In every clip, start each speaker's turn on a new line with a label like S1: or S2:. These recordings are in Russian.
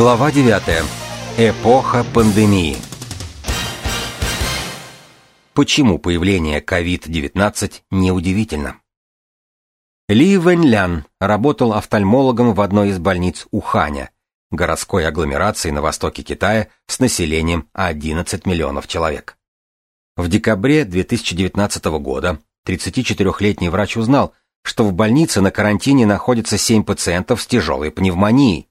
S1: Глава 9. Эпоха пандемии. Почему появление COVID-19 неудивительно? Ли Вэньлян работал офтальмологом в одной из больниц Уханя, городской агломерации на востоке Китая с населением 11 миллионов человек. В декабре 2019 года 34-летний врач узнал, что в больнице на карантине находится 7 пациентов с тяжелой пневмонией.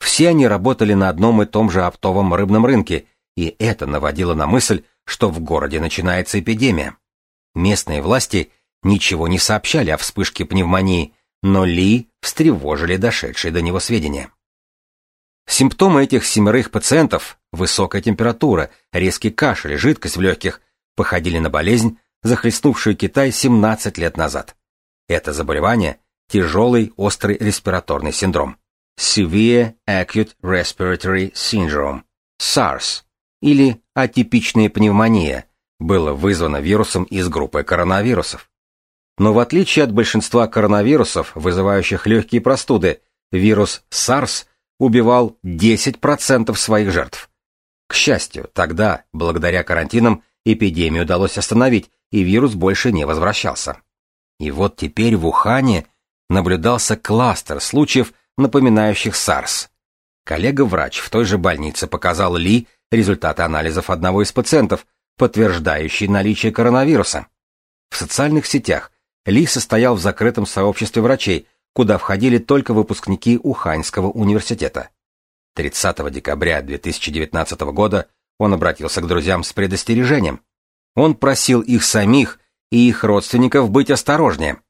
S1: Все они работали на одном и том же оптовом рыбном рынке, и это наводило на мысль, что в городе начинается эпидемия. Местные власти ничего не сообщали о вспышке пневмонии, но Ли встревожили дошедшие до него сведения. Симптомы этих семерых пациентов – высокая температура, резкий кашель, жидкость в легких – походили на болезнь, захлестнувшую Китай 17 лет назад. Это заболевание – тяжелый острый респираторный синдром. Severe Acute Respiratory Syndrome, SARS, или атипичная пневмония, было вызвано вирусом из группы коронавирусов. Но в отличие от большинства коронавирусов, вызывающих легкие простуды, вирус SARS убивал 10% своих жертв. К счастью, тогда, благодаря карантинам, эпидемию удалось остановить, и вирус больше не возвращался. И вот теперь в Ухане наблюдался кластер случаев, напоминающих SARS. Коллега-врач в той же больнице показал Ли результаты анализов одного из пациентов, подтверждающие наличие коронавируса. В социальных сетях Ли состоял в закрытом сообществе врачей, куда входили только выпускники Уханьского университета. 30 декабря 2019 года он обратился к друзьям с предостережением. Он просил их самих и их родственников быть осторожнее.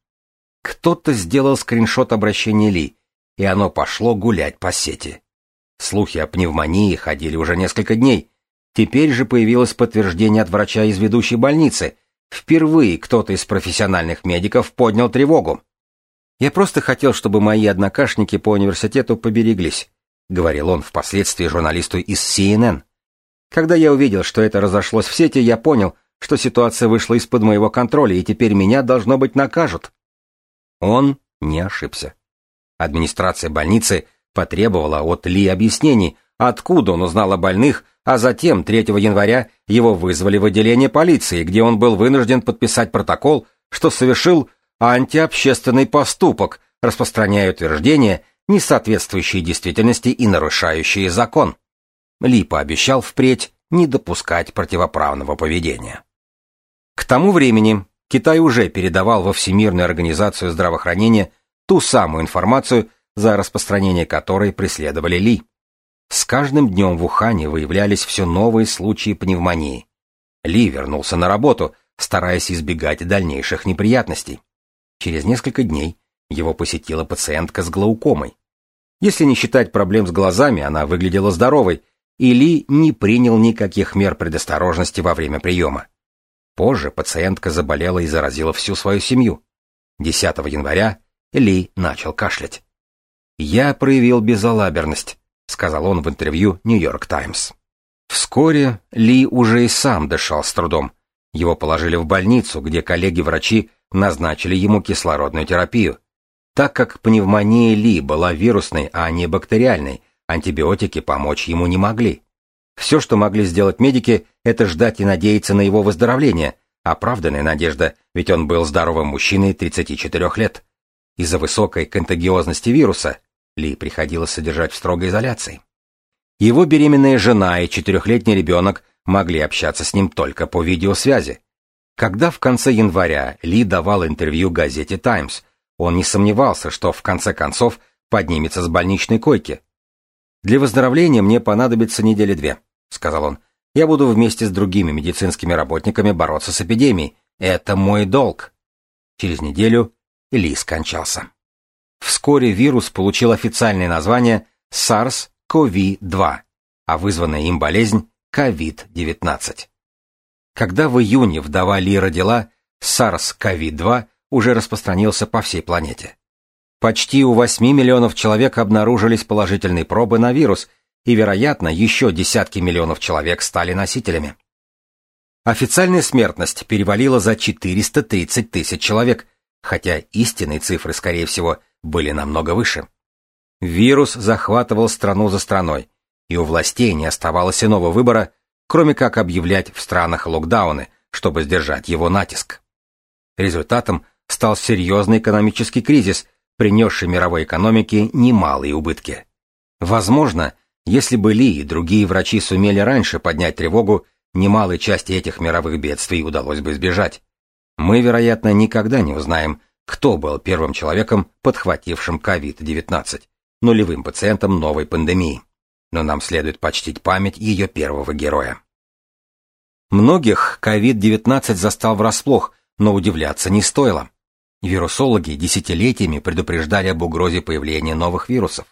S1: Кто-то сделал скриншот обращения Ли, и оно пошло гулять по сети. Слухи о пневмонии ходили уже несколько дней. Теперь же появилось подтверждение от врача из ведущей больницы. Впервые кто-то из профессиональных медиков поднял тревогу. «Я просто хотел, чтобы мои однокашники по университету побереглись», — говорил он впоследствии журналисту из CNN. «Когда я увидел, что это разошлось в сети, я понял, что ситуация вышла из-под моего контроля, и теперь меня, должно быть, накажут». Он не ошибся. Администрация больницы потребовала от Ли объяснений, откуда он узнал о больных, а затем 3 января его вызвали в отделение полиции, где он был вынужден подписать протокол, что совершил антиобщественный поступок, распространяя утверждения, не соответствующие действительности и нарушающие закон. Ли пообещал впредь не допускать противоправного поведения. К тому времени Китай уже передавал во Всемирную организацию здравоохранения ту самую информацию, за распространение которой преследовали Ли. С каждым днем в Ухане выявлялись все новые случаи пневмонии. Ли вернулся на работу, стараясь избегать дальнейших неприятностей. Через несколько дней его посетила пациентка с глаукомой. Если не считать проблем с глазами, она выглядела здоровой, и Ли не принял никаких мер предосторожности во время приема. Позже пациентка заболела и заразила всю свою семью. 10 января ли начал кашлять. «Я проявил безалаберность», — сказал он в интервью «Нью-Йорк Таймс». Вскоре Ли уже и сам дышал с трудом. Его положили в больницу, где коллеги-врачи назначили ему кислородную терапию. Так как пневмония Ли была вирусной, а не бактериальной, антибиотики помочь ему не могли. Все, что могли сделать медики, это ждать и надеяться на его выздоровление. Оправданная надежда, ведь он был здоровым мужчиной 34 лет. Из-за высокой контагиозности вируса Ли приходилось содержать в строгой изоляции. Его беременная жена и четырехлетний ребенок могли общаться с ним только по видеосвязи. Когда в конце января Ли давал интервью газете «Таймс», он не сомневался, что в конце концов поднимется с больничной койки. «Для выздоровления мне понадобится недели две», — сказал он. «Я буду вместе с другими медицинскими работниками бороться с эпидемией. Это мой долг». Через неделю ли скончался. Вскоре вирус получил официальное название SARS-CoV-2, а вызванная им болезнь COVID-19. Когда в июне вдова Ли родила, SARS-CoV-2 уже распространился по всей планете. Почти у 8 миллионов человек обнаружились положительные пробы на вирус, и, вероятно, еще десятки миллионов человек стали носителями. Официальная смертность перевалила за 430 тысяч человек, хотя истинные цифры, скорее всего, были намного выше. Вирус захватывал страну за страной, и у властей не оставалось иного выбора, кроме как объявлять в странах локдауны, чтобы сдержать его натиск. Результатом стал серьезный экономический кризис, принесший мировой экономике немалые убытки. Возможно, если бы Ли и другие врачи сумели раньше поднять тревогу, немалой части этих мировых бедствий удалось бы избежать. Мы, вероятно, никогда не узнаем, кто был первым человеком, подхватившим COVID-19 нулевым пациентом новой пандемии. Но нам следует почтить память ее первого героя. Многих COVID-19 застал врасплох, но удивляться не стоило. Вирусологи десятилетиями предупреждали об угрозе появления новых вирусов.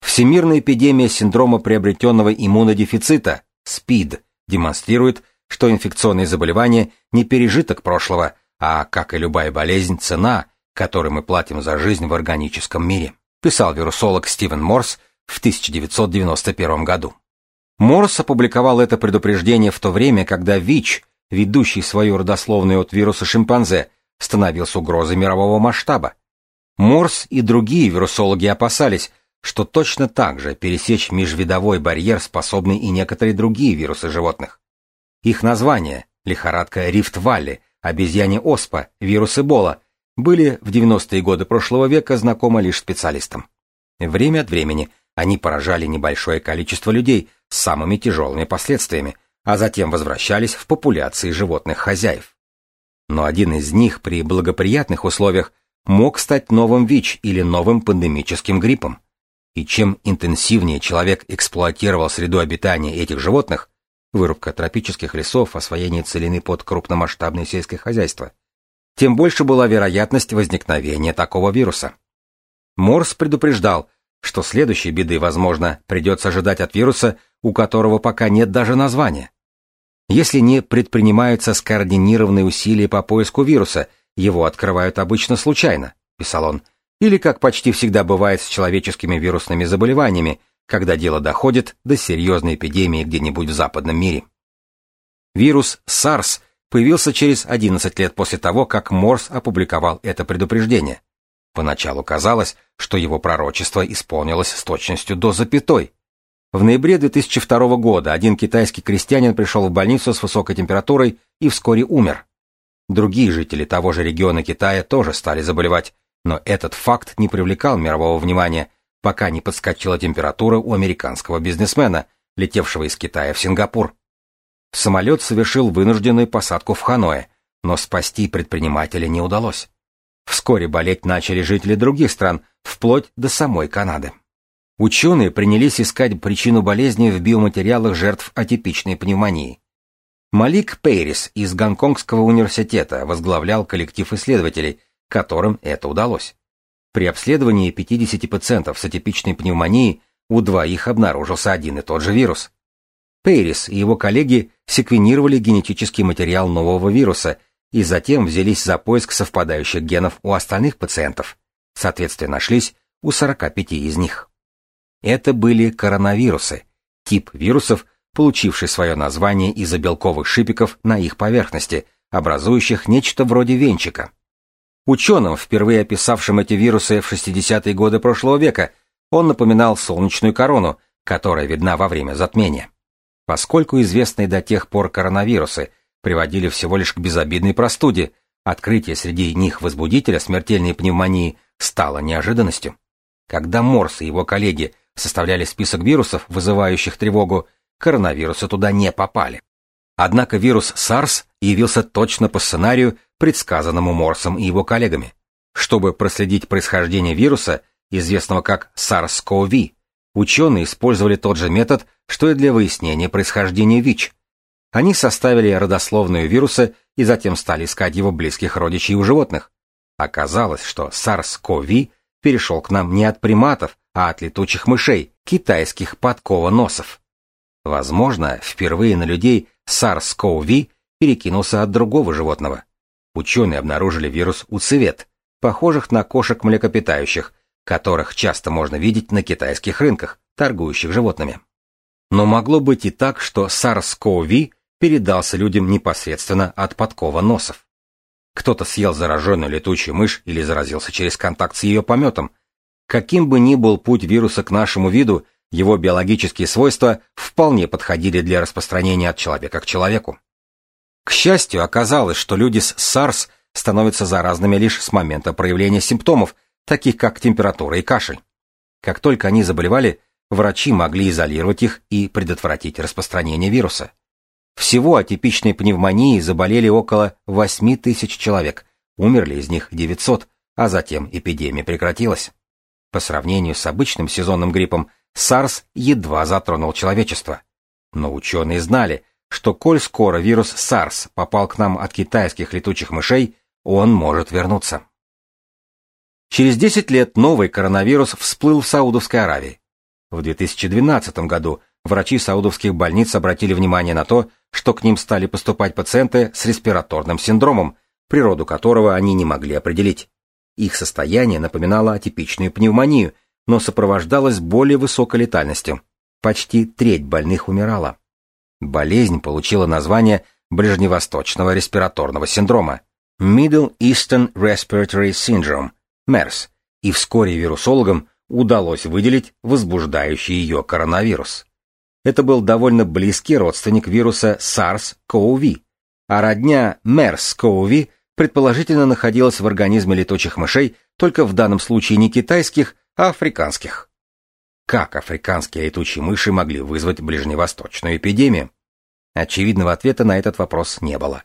S1: Всемирная эпидемия синдрома приобретенного иммунодефицита, СПИД, демонстрирует, что инфекционные заболевания не пережиток прошлого, а, как и любая болезнь, цена, которую мы платим за жизнь в органическом мире писал вирусолог Стивен Морс в 1991 году. Морс опубликовал это предупреждение в то время, когда ВИЧ, ведущий свою родословную от вируса шимпанзе, становился угрозой мирового масштаба. Морс и другие вирусологи опасались, что точно так же пересечь межвидовой барьер способны и некоторые другие вирусы животных. Их названия – лихорадка Рифт-Валли, обезьяне оспа, вирус Эбола были в 90-е годы прошлого века знакомы лишь специалистам. Время от времени они поражали небольшое количество людей с самыми тяжелыми последствиями, а затем возвращались в популяции животных хозяев. Но один из них при благоприятных условиях мог стать новым ВИЧ или новым пандемическим гриппом. И чем интенсивнее человек эксплуатировал среду обитания этих животных, вырубка тропических лесов, освоение целины под крупномасштабное сельское хозяйство, тем больше была вероятность возникновения такого вируса. Морс предупреждал, что следующей беды, возможно, придется ожидать от вируса, у которого пока нет даже названия. Если не предпринимаются скоординированные усилия по поиску вируса, его открывают обычно случайно, писал он, или, как почти всегда бывает с человеческими вирусными заболеваниями, когда дело доходит до серьезной эпидемии где-нибудь в западном мире. Вирус SARS – появился через 11 лет после того, как Морс опубликовал это предупреждение. Поначалу казалось, что его пророчество исполнилось с точностью до запятой. В ноябре 2002 года один китайский крестьянин пришел в больницу с высокой температурой и вскоре умер. Другие жители того же региона Китая тоже стали заболевать, но этот факт не привлекал мирового внимания, пока не подскочила температура у американского бизнесмена, летевшего из Китая в Сингапур. Самолет совершил вынужденную посадку в Ханое, но спасти предпринимателя не удалось. Вскоре болеть начали жители других стран, вплоть до самой Канады. Ученые принялись искать причину болезни в биоматериалах жертв атипичной пневмонии. Малик Пейрис из Гонконгского университета возглавлял коллектив исследователей, которым это удалось. При обследовании 50 пациентов с атипичной пневмонией у двоих обнаружился один и тот же вирус. Пейрис и его коллеги секвенировали генетический материал нового вируса и затем взялись за поиск совпадающих генов у остальных пациентов. Соответственно, нашлись у 45 из них. Это были коронавирусы, тип вирусов, получивший свое название из-за белковых шипиков на их поверхности, образующих нечто вроде венчика. Ученым, впервые описавшим эти вирусы в 60-е годы прошлого века, он напоминал солнечную корону, которая видна во время затмения. Поскольку известные до тех пор коронавирусы приводили всего лишь к безобидной простуде, открытие среди них возбудителя смертельной пневмонии стало неожиданностью. Когда Морс и его коллеги составляли список вирусов, вызывающих тревогу, коронавирусы туда не попали. Однако вирус SARS явился точно по сценарию, предсказанному Морсом и его коллегами. Чтобы проследить происхождение вируса, известного как SARS-CoV, Ученые использовали тот же метод, что и для выяснения происхождения ВИЧ. Они составили родословную вируса и затем стали искать его близких родичей у животных. Оказалось, что SARS-CoV перешел к нам не от приматов, а от летучих мышей, китайских подковоносов. Возможно, впервые на людей SARS-CoV перекинулся от другого животного. Ученые обнаружили вирус у цвет, похожих на кошек млекопитающих, которых часто можно видеть на китайских рынках, торгующих животными. Но могло быть и так, что SARS-CoV передался людям непосредственно от подкова носов. Кто-то съел зараженную летучую мышь или заразился через контакт с ее пометом. Каким бы ни был путь вируса к нашему виду, его биологические свойства вполне подходили для распространения от человека к человеку. К счастью, оказалось, что люди с SARS становятся заразными лишь с момента проявления симптомов, таких как температура и кашель. Как только они заболевали, врачи могли изолировать их и предотвратить распространение вируса. Всего атипичной пневмонией заболели около 8 тысяч человек, умерли из них 900, а затем эпидемия прекратилась. По сравнению с обычным сезонным гриппом, SARS едва затронул человечество. Но ученые знали, что коль скоро вирус SARS попал к нам от китайских летучих мышей, он может вернуться. Через 10 лет новый коронавирус всплыл в Саудовской Аравии. В 2012 году врачи саудовских больниц обратили внимание на то, что к ним стали поступать пациенты с респираторным синдромом, природу которого они не могли определить. Их состояние напоминало атипичную пневмонию, но сопровождалось более высокой летальностью. Почти треть больных умирала. Болезнь получила название ближневосточного респираторного синдрома Middle Eastern Respiratory Syndrome, MERS, и вскоре вирусологам удалось выделить возбуждающий ее коронавирус. Это был довольно близкий родственник вируса SARS-CoV, а родня MERS-CoV предположительно находилась в организме летучих мышей, только в данном случае не китайских, африканских. Как африканские летучие мыши могли вызвать ближневосточную эпидемию? Очевидного ответа на этот вопрос не было.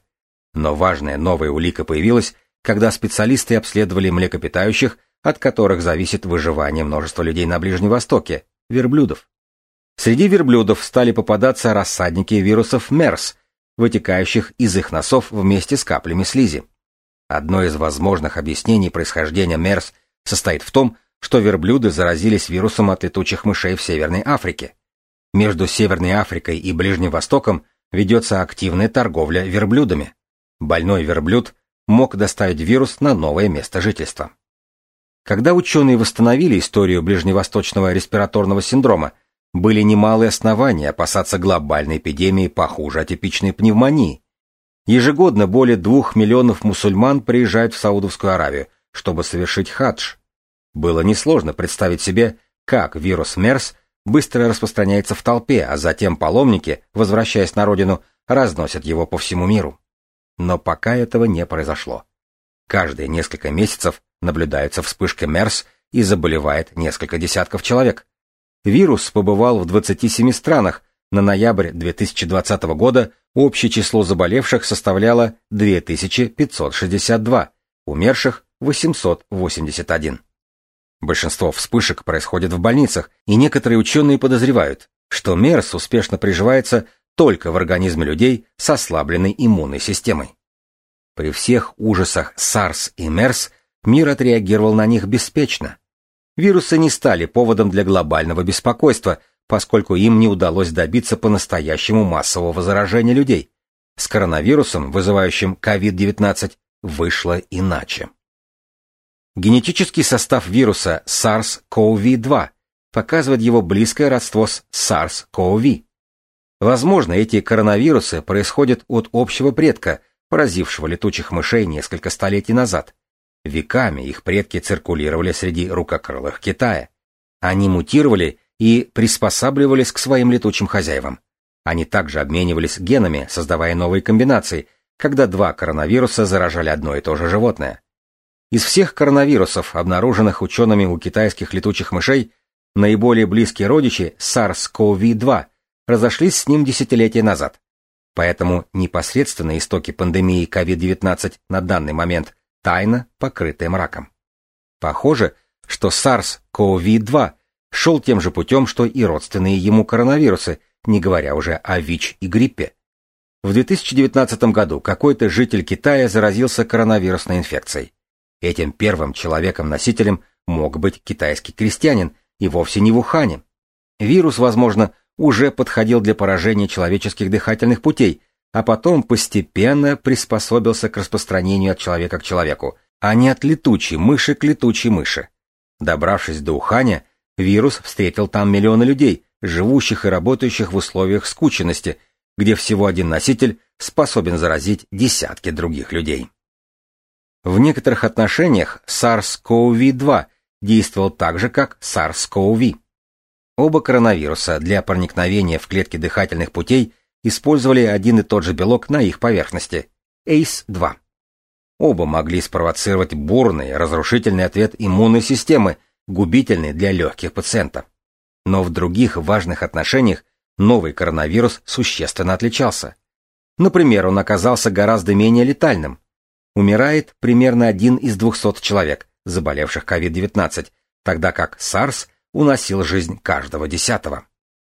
S1: Но важная новая улика появилась, когда специалисты обследовали млекопитающих, от которых зависит выживание множества людей на Ближнем Востоке, верблюдов. Среди верблюдов стали попадаться рассадники вирусов МЕРС, вытекающих из их носов вместе с каплями слизи. Одно из возможных объяснений происхождения МЕРС состоит в том, что верблюды заразились вирусом от летучих мышей в Северной Африке. Между Северной Африкой и Ближним Востоком ведется активная торговля верблюдами. Больной верблюд мог доставить вирус на новое место жительства. Когда ученые восстановили историю ближневосточного респираторного синдрома, были немалые основания опасаться глобальной эпидемии похуже атипичной пневмонии. Ежегодно более двух миллионов мусульман приезжают в Саудовскую Аравию, чтобы совершить хадж. Было несложно представить себе, как вирус МЕРС быстро распространяется в толпе, а затем паломники, возвращаясь на родину, разносят его по всему миру. Но пока этого не произошло. Каждые несколько месяцев наблюдается вспышка МЕРС и заболевает несколько десятков человек. Вирус побывал в 27 странах. На ноябрь 2020 года общее число заболевших составляло 2562, умерших 881. Большинство вспышек происходит в больницах, и некоторые ученые подозревают, что МЕРС успешно приживается только в организме людей с ослабленной иммунной системой. При всех ужасах SARS и МЕРС мир отреагировал на них беспечно. Вирусы не стали поводом для глобального беспокойства, поскольку им не удалось добиться по-настоящему массового заражения людей. С коронавирусом, вызывающим COVID-19, вышло иначе. Генетический состав вируса SARS-CoV-2 показывает его близкое родство с SARS-CoV. Возможно, эти коронавирусы происходят от общего предка, поразившего летучих мышей несколько столетий назад. Веками их предки циркулировали среди рукокрылых Китая. Они мутировали и приспосабливались к своим летучим хозяевам. Они также обменивались генами, создавая новые комбинации, когда два коронавируса заражали одно и то же животное. Из всех коронавирусов, обнаруженных учеными у китайских летучих мышей, наиболее близкие родичи SARS-CoV-2 разошлись с ним десятилетия назад. Поэтому непосредственные истоки пандемии COVID-19 на данный момент тайно покрытая мраком. Похоже, что SARS-CoV-2 шел тем же путем, что и родственные ему коронавирусы, не говоря уже о ВИЧ и гриппе. В 2019 году какой-то житель Китая заразился коронавирусной инфекцией. Этим первым человеком-носителем мог быть китайский крестьянин, и вовсе не в Ухане. Вирус, возможно, уже подходил для поражения человеческих дыхательных путей, а потом постепенно приспособился к распространению от человека к человеку, а не от летучей мыши к летучей мыши. Добравшись до Уханя, вирус встретил там миллионы людей, живущих и работающих в условиях скученности, где всего один носитель способен заразить десятки других людей. В некоторых отношениях SARS-CoV-2 действовал так же, как SARS-CoV. Оба коронавируса для проникновения в клетки дыхательных путей использовали один и тот же белок на их поверхности – ACE2. Оба могли спровоцировать бурный, разрушительный ответ иммунной системы, губительный для легких пациентов. Но в других важных отношениях новый коронавирус существенно отличался. Например, он оказался гораздо менее летальным. Умирает примерно один из 200 человек, заболевших COVID-19, тогда как SARS уносил жизнь каждого десятого.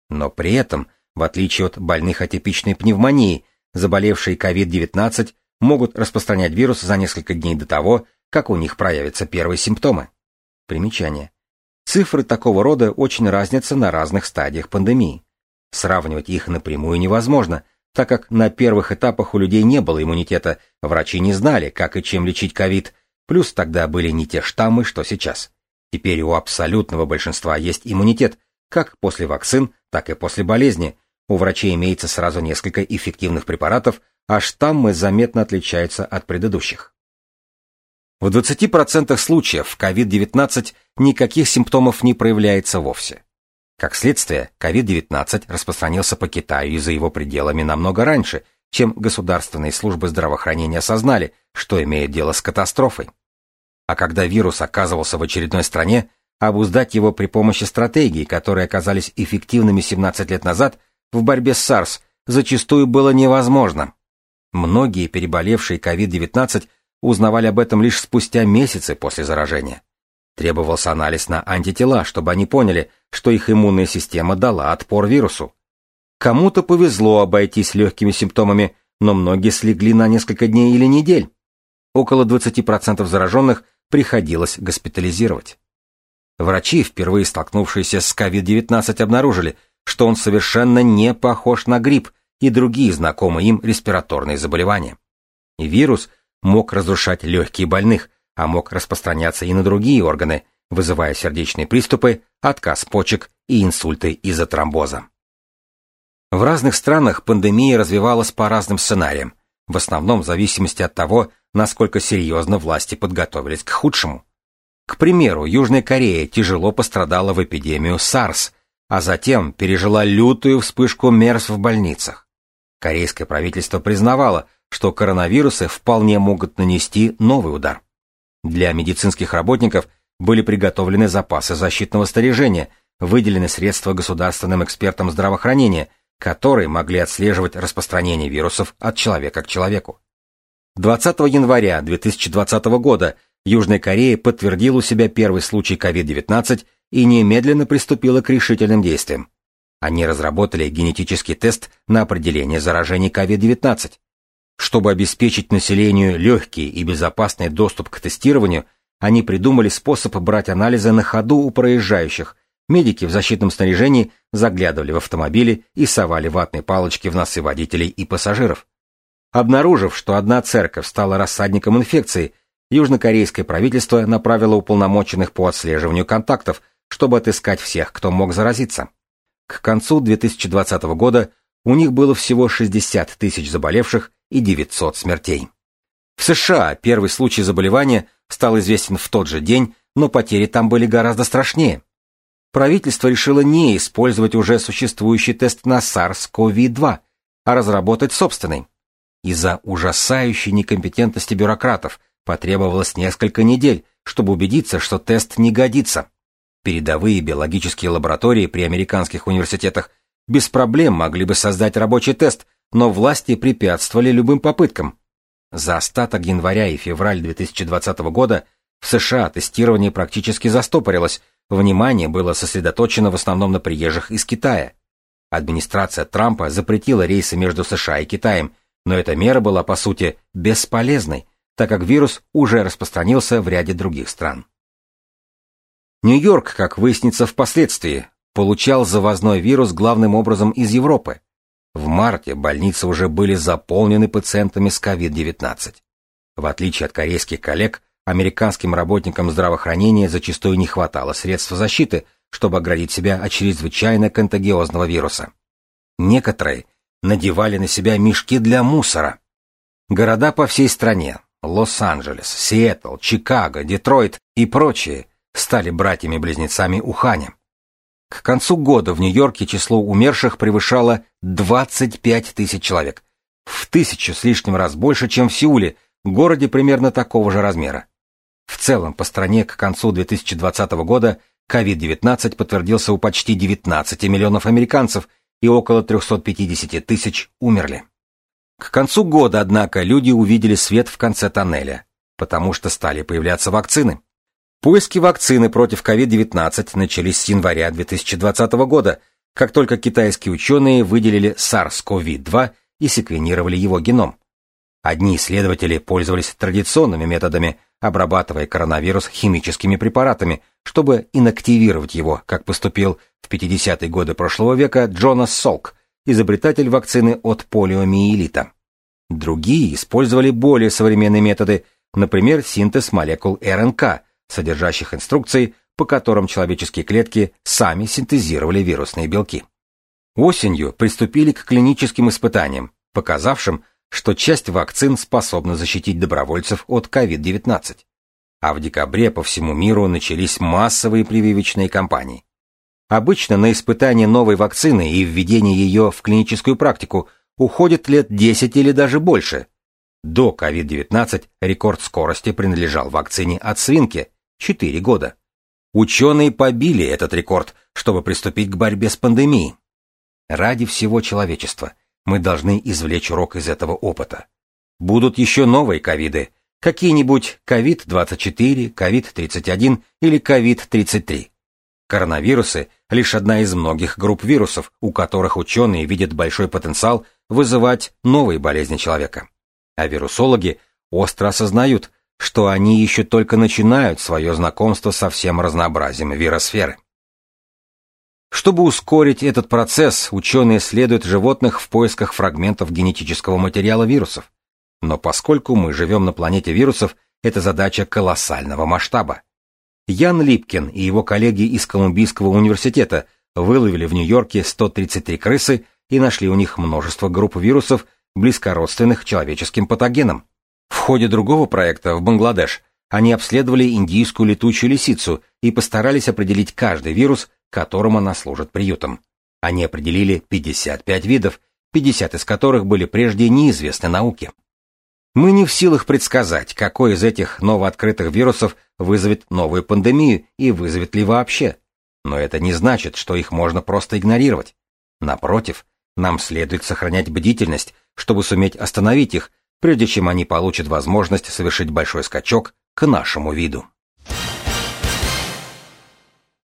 S1: Но при этом, в отличие от больных атипичной пневмонии, заболевшие COVID-19 могут распространять вирус за несколько дней до того, как у них проявятся первые симптомы. Примечание. Цифры такого рода очень разнятся на разных стадиях пандемии. Сравнивать их напрямую невозможно, так как на первых этапах у людей не было иммунитета, врачи не знали, как и чем лечить ковид, плюс тогда были не те штаммы, что сейчас. Теперь у абсолютного большинства есть иммунитет, как после вакцин, так и после болезни. У врачей имеется сразу несколько эффективных препаратов, а штаммы заметно отличаются от предыдущих. В 20% случаев COVID-19 никаких симптомов не проявляется вовсе. Как следствие, COVID-19 распространился по Китаю и за его пределами намного раньше, чем государственные службы здравоохранения осознали, что имеет дело с катастрофой. А когда вирус оказывался в очередной стране, обуздать его при помощи стратегий, которые оказались эффективными 17 лет назад в борьбе с SARS, зачастую было невозможно. Многие переболевшие COVID-19 узнавали об этом лишь спустя месяцы после заражения. Требовался анализ на антитела, чтобы они поняли, что их иммунная система дала отпор вирусу. Кому-то повезло обойтись легкими симптомами, но многие слегли на несколько дней или недель. Около 20% зараженных приходилось госпитализировать. Врачи, впервые столкнувшиеся с COVID-19, обнаружили, что он совершенно не похож на грипп и другие знакомые им респираторные заболевания. Вирус мог разрушать легкие больных, а мог распространяться и на другие органы, вызывая сердечные приступы, отказ почек и инсульты из-за тромбоза. В разных странах пандемия развивалась по разным сценариям, в основном в зависимости от того, насколько серьезно власти подготовились к худшему. К примеру, Южная Корея тяжело пострадала в эпидемию SARS, а затем пережила лютую вспышку МЕРС в больницах. Корейское правительство признавало, что коронавирусы вполне могут нанести новый удар. Для медицинских работников были приготовлены запасы защитного снаряжения, выделены средства государственным экспертам здравоохранения, которые могли отслеживать распространение вирусов от человека к человеку. 20 января 2020 года Южная Корея подтвердила у себя первый случай COVID-19 и немедленно приступила к решительным действиям. Они разработали генетический тест на определение заражений COVID-19. Чтобы обеспечить населению легкий и безопасный доступ к тестированию, они придумали способ брать анализы на ходу у проезжающих. Медики в защитном снаряжении заглядывали в автомобили и совали ватные палочки в носы водителей и пассажиров. Обнаружив, что одна церковь стала рассадником инфекции, южнокорейское правительство направило уполномоченных по отслеживанию контактов, чтобы отыскать всех, кто мог заразиться. К концу 2020 года у них было всего 60 тысяч заболевших и 900 смертей. В США первый случай заболевания стал известен в тот же день, но потери там были гораздо страшнее. Правительство решило не использовать уже существующий тест на SARS-CoV-2, а разработать собственный. Из-за ужасающей некомпетентности бюрократов потребовалось несколько недель, чтобы убедиться, что тест не годится. Передовые биологические лаборатории при американских университетах без проблем могли бы создать рабочий тест, но власти препятствовали любым попыткам. За остаток января и февраль 2020 года в США тестирование практически застопорилось, внимание было сосредоточено в основном на приезжих из Китая. Администрация Трампа запретила рейсы между США и Китаем, но эта мера была, по сути, бесполезной, так как вирус уже распространился в ряде других стран. Нью-Йорк, как выяснится впоследствии, получал завозной вирус главным образом из Европы. В марте больницы уже были заполнены пациентами с COVID-19. В отличие от корейских коллег, американским работникам здравоохранения зачастую не хватало средств защиты, чтобы оградить себя от чрезвычайно контагиозного вируса. Некоторые надевали на себя мешки для мусора. Города по всей стране – Лос-Анджелес, Сиэтл, Чикаго, Детройт и прочие стали братьями-близнецами Уханя. К концу года в Нью-Йорке число умерших превышало 25 тысяч человек, в тысячу с лишним раз больше, чем в Сеуле, городе примерно такого же размера. В целом, по стране к концу 2020 года COVID-19 подтвердился у почти 19 миллионов американцев и около 350 тысяч умерли. К концу года, однако, люди увидели свет в конце тоннеля, потому что стали появляться вакцины. Поиски вакцины против COVID-19 начались с января 2020 года, как только китайские ученые выделили SARS-CoV-2 и секвенировали его геном. Одни исследователи пользовались традиционными методами, обрабатывая коронавирус химическими препаратами, чтобы инактивировать его, как поступил в 50-е годы прошлого века Джонас Солк, изобретатель вакцины от полиомиелита. Другие использовали более современные методы, например, синтез молекул РНК – содержащих инструкции, по которым человеческие клетки сами синтезировали вирусные белки. Осенью приступили к клиническим испытаниям, показавшим, что часть вакцин способна защитить добровольцев от COVID-19. А в декабре по всему миру начались массовые прививочные кампании. Обычно на испытание новой вакцины и введение ее в клиническую практику уходит лет 10 или даже больше. До COVID-19 рекорд скорости принадлежал вакцине от свинки, 4 года. Ученые побили этот рекорд, чтобы приступить к борьбе с пандемией. Ради всего человечества мы должны извлечь урок из этого опыта. Будут еще новые ковиды, какие-нибудь ковид-24, ковид-31 или ковид-33. Коронавирусы – лишь одна из многих групп вирусов, у которых ученые видят большой потенциал вызывать новые болезни человека. А вирусологи остро осознают, что они еще только начинают свое знакомство со всем разнообразием виросферы. Чтобы ускорить этот процесс, ученые исследуют животных в поисках фрагментов генетического материала вирусов. Но поскольку мы живем на планете вирусов, это задача колоссального масштаба. Ян Липкин и его коллеги из Колумбийского университета выловили в Нью-Йорке 133 крысы и нашли у них множество групп вирусов, близкородственных человеческим патогенам. В ходе другого проекта в Бангладеш они обследовали индийскую летучую лисицу и постарались определить каждый вирус, которым она служит приютом. Они определили 55 видов, 50 из которых были прежде неизвестны науке. Мы не в силах предсказать, какой из этих новооткрытых вирусов вызовет новую пандемию и вызовет ли вообще. Но это не значит, что их можно просто игнорировать. Напротив, нам следует сохранять бдительность, чтобы суметь остановить их, прежде чем они получат возможность совершить большой скачок к нашему виду.